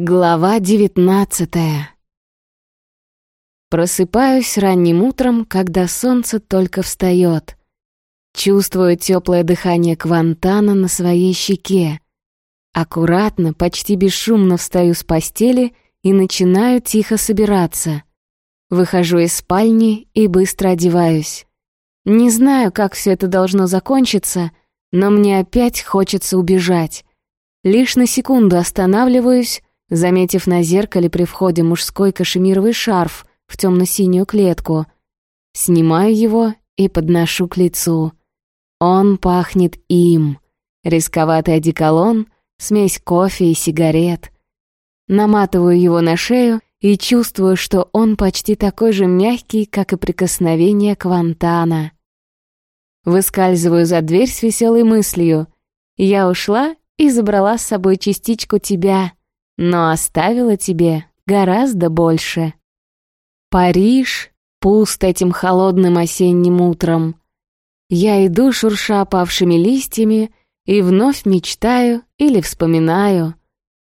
Глава девятнадцатая. Просыпаюсь ранним утром, когда солнце только встает. Чувствую теплое дыхание Квантана на своей щеке. Аккуратно, почти бесшумно встаю с постели и начинаю тихо собираться. Выхожу из спальни и быстро одеваюсь. Не знаю, как все это должно закончиться, но мне опять хочется убежать. Лишь на секунду останавливаюсь, заметив на зеркале при входе мужской кашемировый шарф в темно-синюю клетку. Снимаю его и подношу к лицу. Он пахнет им. Рисковатый одеколон, смесь кофе и сигарет. Наматываю его на шею и чувствую, что он почти такой же мягкий, как и прикосновение Квантана. Выскальзываю за дверь с веселой мыслью. Я ушла и забрала с собой частичку тебя но оставила тебе гораздо больше. Париж пуст этим холодным осенним утром. Я иду, шурша опавшими листьями, и вновь мечтаю или вспоминаю.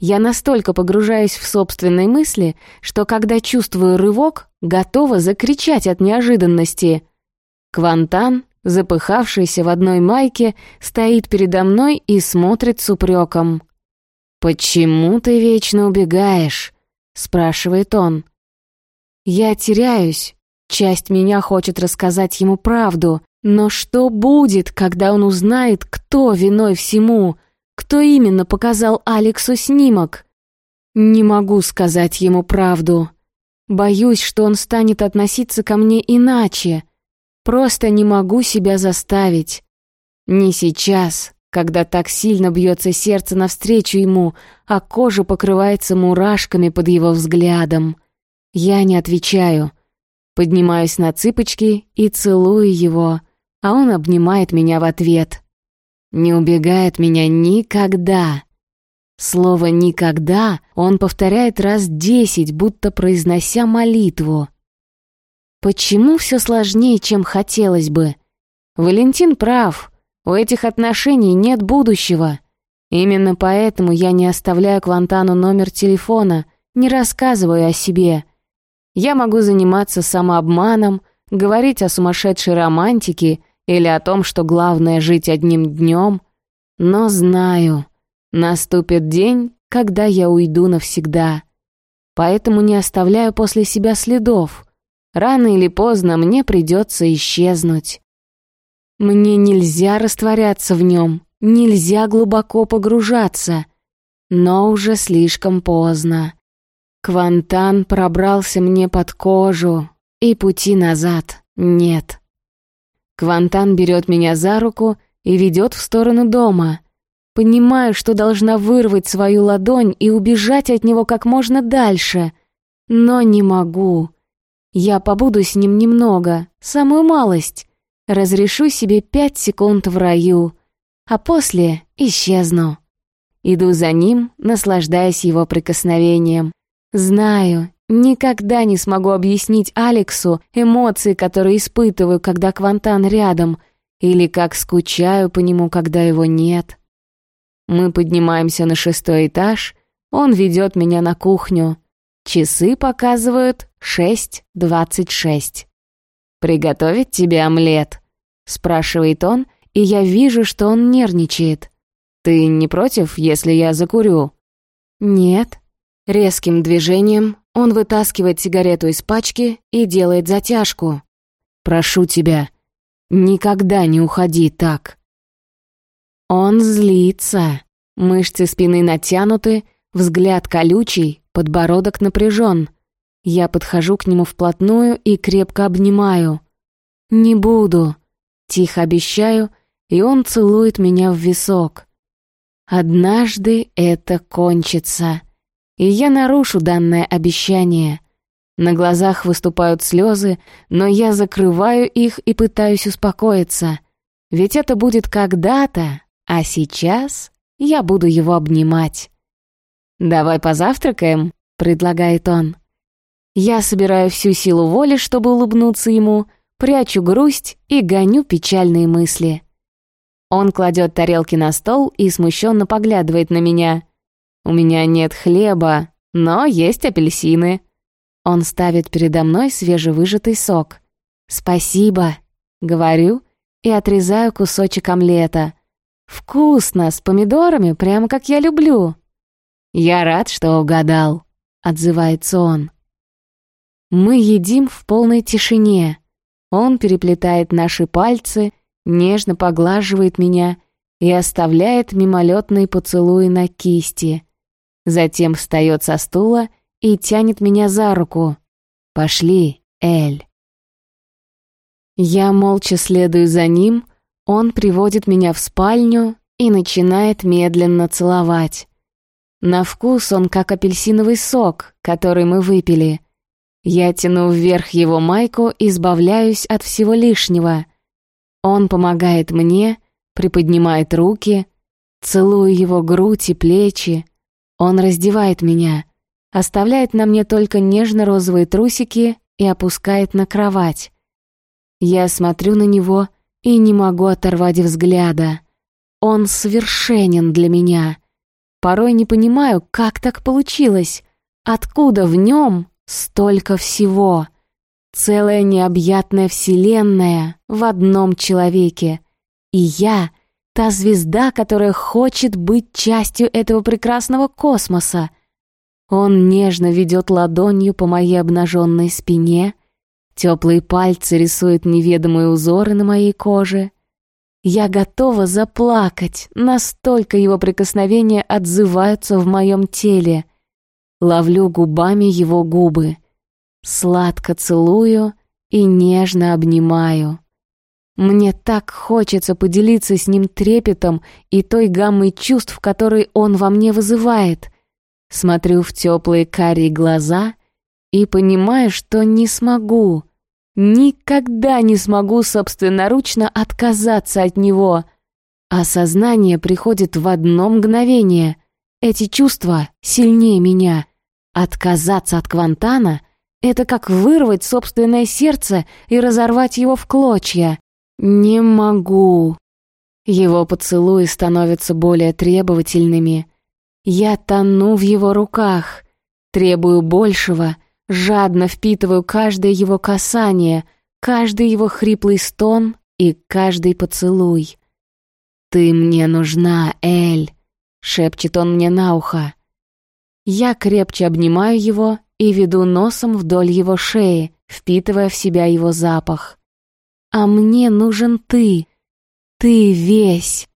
Я настолько погружаюсь в собственные мысли, что когда чувствую рывок, готова закричать от неожиданности. Квантан, запыхавшийся в одной майке, стоит передо мной и смотрит с упреком. «Почему ты вечно убегаешь?» — спрашивает он. Я теряюсь. Часть меня хочет рассказать ему правду, но что будет, когда он узнает, кто виной всему, кто именно показал Алексу снимок? Не могу сказать ему правду. Боюсь, что он станет относиться ко мне иначе. Просто не могу себя заставить. Не сейчас, когда так сильно бьется сердце навстречу ему, а кожа покрывается мурашками под его взглядом. Я не отвечаю. Поднимаюсь на цыпочки и целую его, а он обнимает меня в ответ. Не убегает меня никогда. Слово «никогда» он повторяет раз десять, будто произнося молитву. Почему все сложнее, чем хотелось бы? Валентин прав — у этих отношений нет будущего. Именно поэтому я не оставляю Квантану номер телефона, не рассказываю о себе. Я могу заниматься самообманом, говорить о сумасшедшей романтике или о том, что главное жить одним днем, но знаю, наступит день, когда я уйду навсегда. Поэтому не оставляю после себя следов. Рано или поздно мне придется исчезнуть. Мне нельзя растворяться в нем, нельзя глубоко погружаться. Но уже слишком поздно. Квантан пробрался мне под кожу, и пути назад нет. Квантан берет меня за руку и ведет в сторону дома. Понимаю, что должна вырвать свою ладонь и убежать от него как можно дальше. Но не могу. Я побуду с ним немного, самую малость. Разрешу себе пять секунд в раю, а после исчезну. Иду за ним, наслаждаясь его прикосновением. Знаю, никогда не смогу объяснить Алексу эмоции, которые испытываю, когда Квантан рядом, или как скучаю по нему, когда его нет. Мы поднимаемся на шестой этаж, он ведет меня на кухню. Часы показывают шесть двадцать шесть. «Приготовить тебе омлет?» — спрашивает он, и я вижу, что он нервничает. «Ты не против, если я закурю?» «Нет». Резким движением он вытаскивает сигарету из пачки и делает затяжку. «Прошу тебя, никогда не уходи так». Он злится. Мышцы спины натянуты, взгляд колючий, подбородок напряжен. Я подхожу к нему вплотную и крепко обнимаю. «Не буду», — тихо обещаю, и он целует меня в висок. «Однажды это кончится, и я нарушу данное обещание». На глазах выступают слезы, но я закрываю их и пытаюсь успокоиться. Ведь это будет когда-то, а сейчас я буду его обнимать. «Давай позавтракаем», — предлагает он. Я собираю всю силу воли, чтобы улыбнуться ему, прячу грусть и гоню печальные мысли. Он кладет тарелки на стол и смущенно поглядывает на меня. «У меня нет хлеба», но есть апельсины». Он ставит передо мной свежевыжатый сок. «Спасибо», — говорю и отрезаю кусочек омлета. «Вкусно, с помидорами, прямо как я люблю». «Я рад, что угадал», — отзывается он. Мы едим в полной тишине. Он переплетает наши пальцы, нежно поглаживает меня и оставляет мимолетные поцелуи на кисти. Затем встает со стула и тянет меня за руку. «Пошли, Эль». Я молча следую за ним, он приводит меня в спальню и начинает медленно целовать. На вкус он как апельсиновый сок, который мы выпили. Я тяну вверх его майку и избавляюсь от всего лишнего. Он помогает мне, приподнимает руки, целую его грудь и плечи. Он раздевает меня, оставляет на мне только нежно-розовые трусики и опускает на кровать. Я смотрю на него и не могу оторвать взгляда. Он совершенен для меня. Порой не понимаю, как так получилось, откуда в нем столько всего. Целая необъятная вселенная в одном человеке. И я — та звезда, которая хочет быть частью этого прекрасного космоса. Он нежно ведет ладонью по моей обнаженной спине — Теплые пальцы рисуют неведомые узоры на моей коже. Я готова заплакать, настолько его прикосновения отзываются в моем теле. Ловлю губами его губы. Сладко целую и нежно обнимаю. Мне так хочется поделиться с ним трепетом и той гаммой чувств, которые он во мне вызывает. Смотрю в теплые карие глаза и понимаю, что не смогу, никогда не смогу собственноручно отказаться от него. Осознание приходит в одно мгновение. Эти чувства сильнее меня. Отказаться от Квантана — это как вырвать собственное сердце и разорвать его в клочья. Не могу. Его поцелуи становятся более требовательными. Я тону в его руках, требую большего, жадно впитываю каждое его касание, каждый его хриплый стон и каждый поцелуй. «Ты мне нужна, Эль», — шепчет он мне на ухо. Я крепче обнимаю его и веду носом вдоль его шеи, впитывая в себя его запах. «А мне нужен ты, ты весь».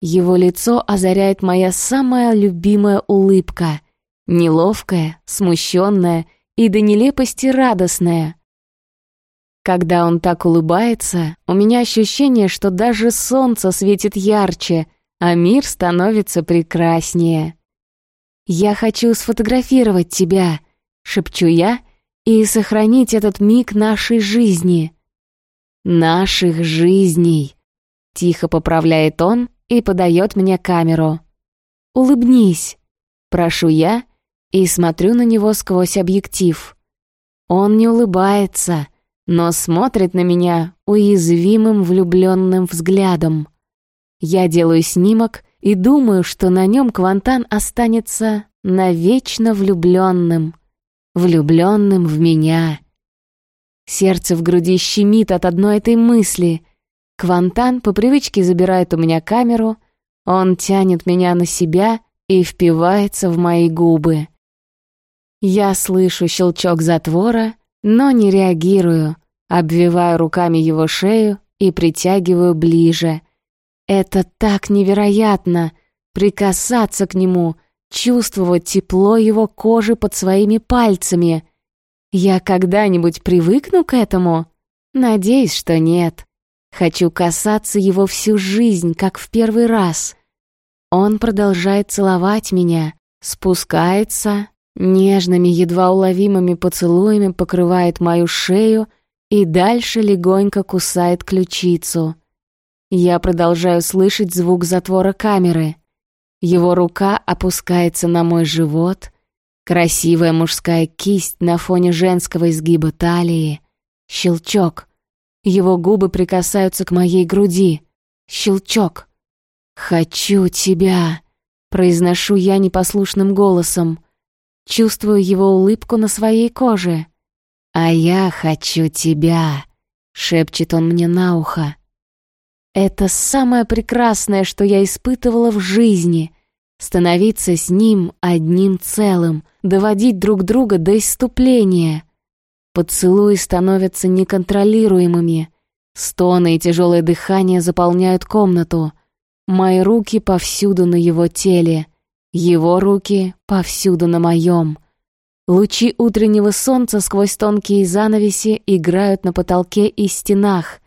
Его лицо озаряет моя самая любимая улыбка — Неловкая, смущенная и до нелепости радостная. Когда он так улыбается, у меня ощущение, что даже солнце светит ярче, а мир становится прекраснее. «Я хочу сфотографировать тебя», — шепчу я, «и сохранить этот миг нашей жизни». «Наших жизней», — тихо поправляет он и подает мне камеру. «Улыбнись», — прошу я, и смотрю на него сквозь объектив. Он не улыбается, но смотрит на меня уязвимым влюбленным взглядом. Я делаю снимок и думаю, что на нем Квантан останется навечно влюбленным, влюбленным в меня. Сердце в груди щемит от одной этой мысли. Квантан по привычке забирает у меня камеру, он тянет меня на себя и впивается в мои губы. Я слышу щелчок затвора, но не реагирую, обвиваю руками его шею и притягиваю ближе. Это так невероятно — прикасаться к нему, чувствовать тепло его кожи под своими пальцами. Я когда-нибудь привыкну к этому? Надеюсь, что нет. Хочу касаться его всю жизнь, как в первый раз. Он продолжает целовать меня, спускается, Нежными, едва уловимыми поцелуями покрывает мою шею и дальше легонько кусает ключицу. Я продолжаю слышать звук затвора камеры. Его рука опускается на мой живот, красивая мужская кисть на фоне женского изгиба талии. Щелчок. Его губы прикасаются к моей груди. Щелчок. «Хочу тебя», — произношу я непослушным голосом. чувствую его улыбку на своей коже. «А я хочу тебя», — шепчет он мне на ухо. Это самое прекрасное, что я испытывала в жизни — становиться с ним одним целым, доводить друг друга до исступления. Поцелуи становятся неконтролируемыми. Стоны и тяжелое дыхание заполняют комнату. Мои руки повсюду на его теле, его руки повсюду на моем. Лучи утреннего солнца сквозь тонкие занавеси играют на потолке и стенах.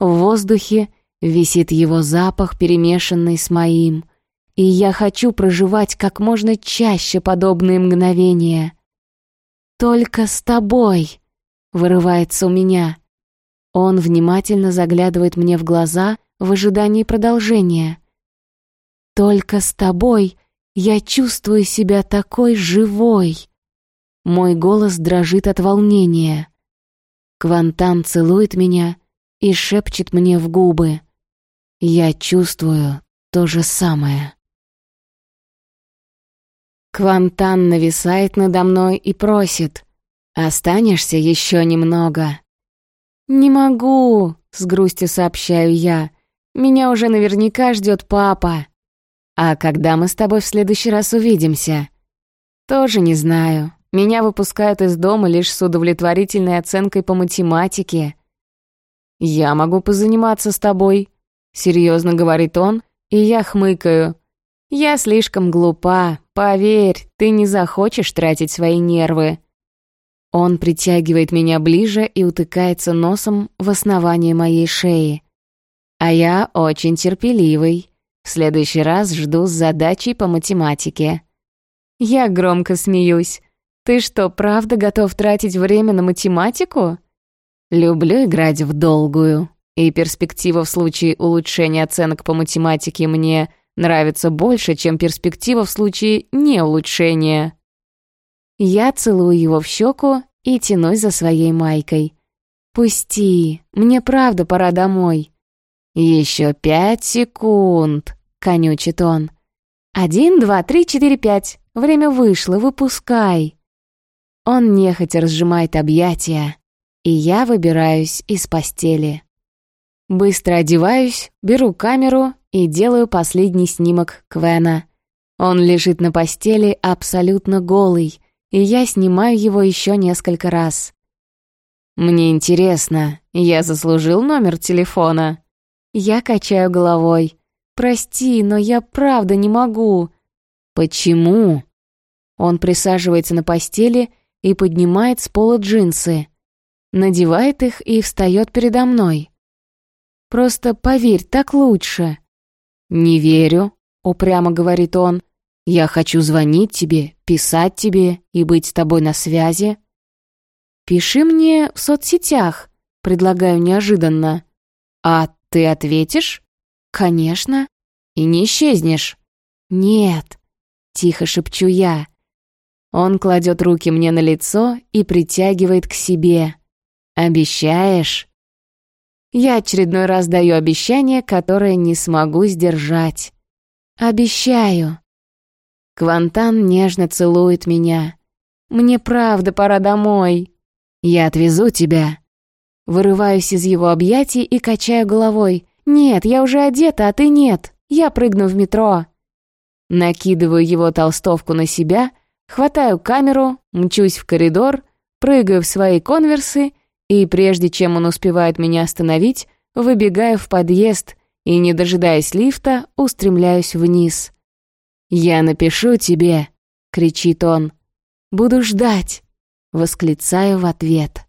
В воздухе висит его запах, перемешанный с моим. И я хочу проживать как можно чаще подобные мгновения. «Только с тобой!» — вырывается у меня. Он внимательно заглядывает мне в глаза в ожидании продолжения. «Только с тобой я чувствую себя такой живой!» Мой голос дрожит от волнения. Квантан целует меня и шепчет мне в губы. Я чувствую то же самое. Квантан нависает надо мной и просит. «Останешься еще немного?» «Не могу», — с грустью сообщаю я. «Меня уже наверняка ждет папа». «А когда мы с тобой в следующий раз увидимся?» «Тоже не знаю. Меня выпускают из дома лишь с удовлетворительной оценкой по математике. Я могу позаниматься с тобой, серьезно говорит он, и я хмыкаю. Я слишком глупа, поверь, ты не захочешь тратить свои нервы. Он притягивает меня ближе и утыкается носом в основание моей шеи. А я очень терпеливый. В следующий раз жду с задачей по математике. Я громко смеюсь. «Ты что, правда готов тратить время на математику?» «Люблю играть в долгую, и перспектива в случае улучшения оценок по математике мне нравится больше, чем перспектива в случае неулучшения». Я целую его в щеку и тянусь за своей майкой. «Пусти, мне правда пора домой». «Еще пять секунд», — конючит он. «Один, два, три, четыре, пять. Время вышло, выпускай». Он нехотя разжимает объятия, и я выбираюсь из постели. Быстро одеваюсь, беру камеру и делаю последний снимок Квена. Он лежит на постели абсолютно голый, и я снимаю его еще несколько раз. Мне интересно, я заслужил номер телефона? Я качаю головой. Прости, но я правда не могу. Почему? Он присаживается на постели и поднимает с пола джинсы. Надевает их и встает передо мной. «Просто поверь, так лучше». «Не верю», — упрямо говорит он. «Я хочу звонить тебе, писать тебе и быть с тобой на связи». «Пиши мне в соцсетях», — предлагаю неожиданно. «А ты ответишь?» «Конечно». «И не исчезнешь?» «Нет», — тихо шепчу я. Он кладет руки мне на лицо и притягивает к себе. «Обещаешь?» Я очередной раз даю обещание, которое не смогу сдержать. «Обещаю». Квантан нежно целует меня. «Мне правда пора домой». «Я отвезу тебя». Вырываюсь из его объятий и качаю головой. «Нет, я уже одета, а ты нет. Я прыгну в метро». Накидываю его толстовку на себя — Хватаю камеру, мчусь в коридор, прыгаю в свои конверсы и, прежде чем он успевает меня остановить, выбегаю в подъезд и, не дожидаясь лифта, устремляюсь вниз. «Я напишу тебе!» — кричит он. «Буду ждать!» — восклицаю в ответ.